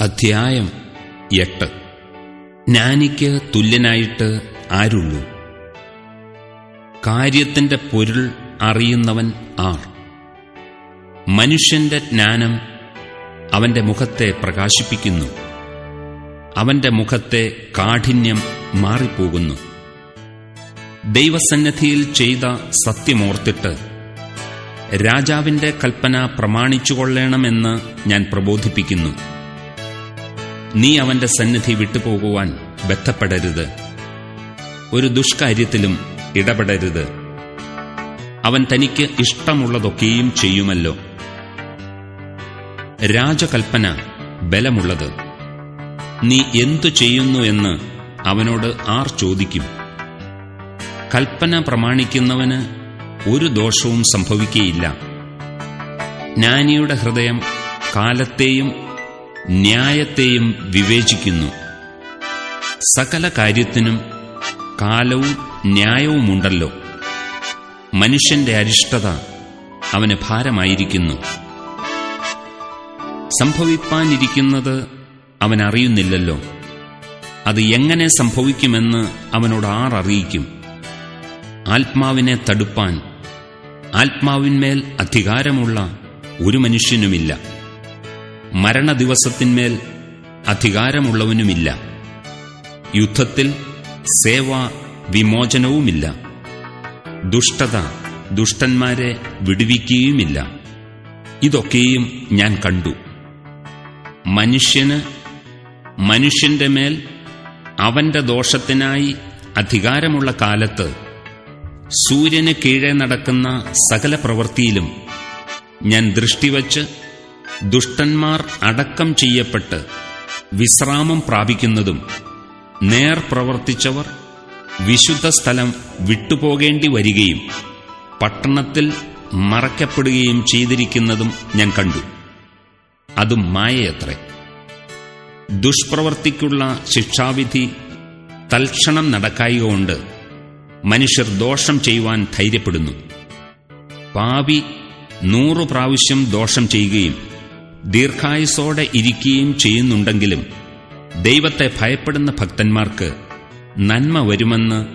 അധ്യായം എട്ട്. ജ്ഞാനിക്ക് തുല്യനായിട്ട് ആരുള്ളൂ? കാര്യത്തിന്റെ പൊരുൾ അറിയുന്നവൻ ആർ? മനുഷ്യന്റെ ജ്ഞാനം അവന്റെ മുഖത്തെ പ്രകാശിപ്പിക്കുന്നു. അവന്റെ മുഖത്തെ കാഠിന്യം മാറിപ്പോകുന്നു. ദൈവസന്നിധിയിൽ ചെയ്ത സത്യമോർത്തിട്ട് രാജാവിന്റെ കൽപ്പന പ്രമാണിച്ചുകൊള്ളണമെന്ന് ഞാൻ പ്രബോധിപ്പിക്കുന്നു. നീ അവന്റെ സന്നിധി വിട്ടുപോകുവാൻ ബന്ധപ്പെടരുത് ഒരു ദുഷ്കാര്യത്തിലും ഇടപെടരുത്. അവൻ തനിക്ക് ഇഷ്ടമുള്ളതൊക്കെയും ചെയ്യുമല്ലോ. രാജകൽപ്പന ബലമുള്ളത്. നീ എന്തു ചെയ്യുന്നു എന്ന് അവനോട് ആർ ചോദിക്കും. കൽപ്പന പ്രമാണിക്കുന്നവന് ഒരു ദോഷവും സംഭവിക്കുകയില്ല ജ്ഞാനിയുടെ ഹൃദയം കാലത്തെയും ന്യായത്തെയും വിവേചിക്കുന്നു. സകല കാര്യത്തിനും കാലവും ന്യായവുമുണ്ടല്ലോ. മനുഷ്യന്റെ അരിഷ്ടത അവന് ഭാരമായിരിക്കുന്നു. സംഭവിപ്പാനിരിക്കുന്നത് അവൻ അറിയുന്നില്ലല്ലോ. അത് എങ്ങനെ സംഭവിക്കുമെന്ന് അവനോട് ആർ അറിയിക്കും. ആത്മാവിനെ തടുപ്പാൻ ആത്മാവിന്മേൽ അധികാരമുള്ള ഒരു മനുഷ്യനുമില്ല. മരണദിവസത്തിന്മേൽ അധികാരമുള്ളവനുമില്ല. യുദ്ധത്തിൽ സേവാ വിമോചനവുമില്ല. ദുഷ്ടത ദുഷ്ടന്മാരെ വിടുവിക്കുകയുമില്ല. ഇതൊക്കെയും ഞാൻ കണ്ടു. മനുഷ്യന് മനുഷ്യന്റെ മേൽ അവന്റെ ദോഷത്തിനായി അധികാരമുള്ള കാലത്ത് സൂര്യന് കീഴേ നടക്കുന്ന സകല പ്രവൃത്തിയിലും ഞാൻ ദൃഷ്ടിവച്ച് ദുഷ്ടന്മാർ അടക്കം ചെയ്യപ്പെട്ട് വിശ്രാമം പ്രാപിക്കുന്നതും നേർ പ്രവർത്തിച്ചവർ വിശുദ്ധ സ്ഥലം വിട്ടുപോകേണ്ടി വരികയും പട്ടണത്തിൽ മറയ്ക്കപ്പെടുകയും ചെയ്തിരിക്കുന്നതും ഞാൻ കണ്ടു. അതും മായയത്രേ. ദുഷ്പ്രവർത്തിക്കുള്ള ശിക്ഷാവിധി തൽക്ഷണം നടക്കായകൊണ്ട് മനുഷ്യർ ദോഷം ചെയ്യുവാൻ ധൈര്യപ്പെടുന്നു. പാവി നൂറു പ്രാവശ്യം ദോഷം ചെയ്യുകയും ദീർഘായുസോടെ ഇരിക്കുകയും ചെയ്യുന്നുണ്ടെങ്കിലും ദൈവത്തെ ഭയപ്പെടുന്ന ഭക്തന്മാർക്ക് നന്മ വരുമെന്ന്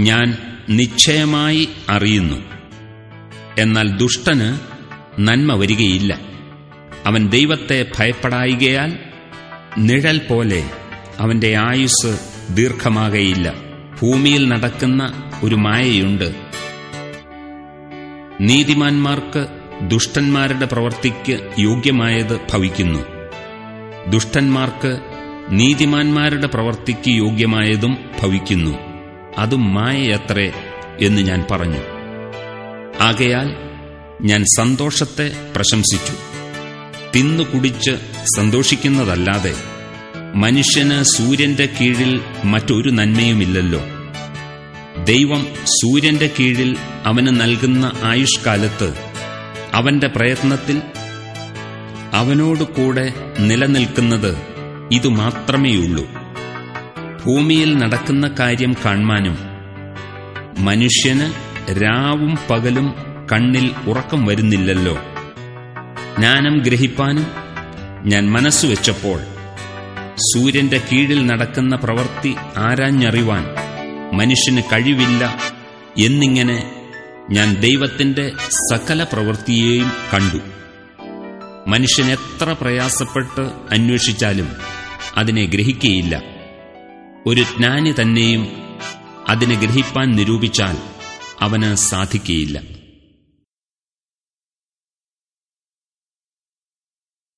ഞാൻ നിശ്ചയമായി അറിയുന്നു. എന്നാൽ ദുഷ്ടന് നന്മ വരികയില്ല. അവൻ ദൈവത്തെ ഭയപ്പെടായികയാൽ നിഴൽ പോലെ അവന്റെ ആയുസ് ദീർഘമാകയില്ല. ഭൂമിയിൽ നടക്കുന്ന ഒരു മായയുണ്ട്. നീതിമാന്മാർക്ക് ദുഷ്ടന്മാരുടെ പ്രവൃത്തിക്ക് യോഗ്യമായത് ഭവിക്കുന്നു. ദുഷ്ടന്മാർക്ക് നീതിമാന്മാരുടെ പ്രവൃത്തിക്ക് യോഗ്യമായതും ഭവിക്കുന്നു. അതും മായയത്രേ എന്ന് ഞാൻ പറഞ്ഞു. ആകയാൽ ഞാൻ സന്തോഷത്തെ പ്രശംസിച്ചു. തിന്നു കുടിച്ച് സന്തോഷിക്കുന്നതല്ലാതെ മനുഷ്യന് സൂര്യന്റെ കീഴിൽ മറ്റൊരു നന്മയുമില്ലല്ലോ. ദൈവം സൂര്യന്റെ കീഴിൽ അവന് നൽകുന്ന ആയുഷ്കാലത്ത് അവന്റെ പ്രയത്നത്തിൽ അവനോട് കൂടെ നിലനിൽക്കുന്നത് ഇതുമാത്രമേയുള്ളൂ ഭൂമിയിൽ നടക്കുന്ന കാര്യം കാണാനും മനുഷ്യന് രാവും പകലും കണ്ണിൽ ഉറക്കം വരുന്നില്ലല്ലോ. ജ്ഞാനം ഗ്രഹിപ്പാനും ഞാൻ മനസ്സുവെച്ചപ്പോൾ സൂര്യന്റെ കീഴിൽ നടക്കുന്ന പ്രവൃത്തി ആരാഞ്ഞറിവാൻ മനുഷ്യന് കഴിവില്ല എന്നിങ്ങനെ ഞാൻ ദൈവത്തിന്റെ സകല പ്രവൃത്തിയെയും കണ്ടു. മനുഷ്യൻ എത്ര പ്രയാസപ്പെട്ട് അന്വേഷിച്ചാലും അതിനെ ഗ്രഹിക്കുകയില്ല ഒരു ജ്ഞാനി തന്നെയും അതിനെ ഗ്രഹിപ്പാൻ നിരൂപിച്ചാൽ അവന് സാധിക്കുകയില്ല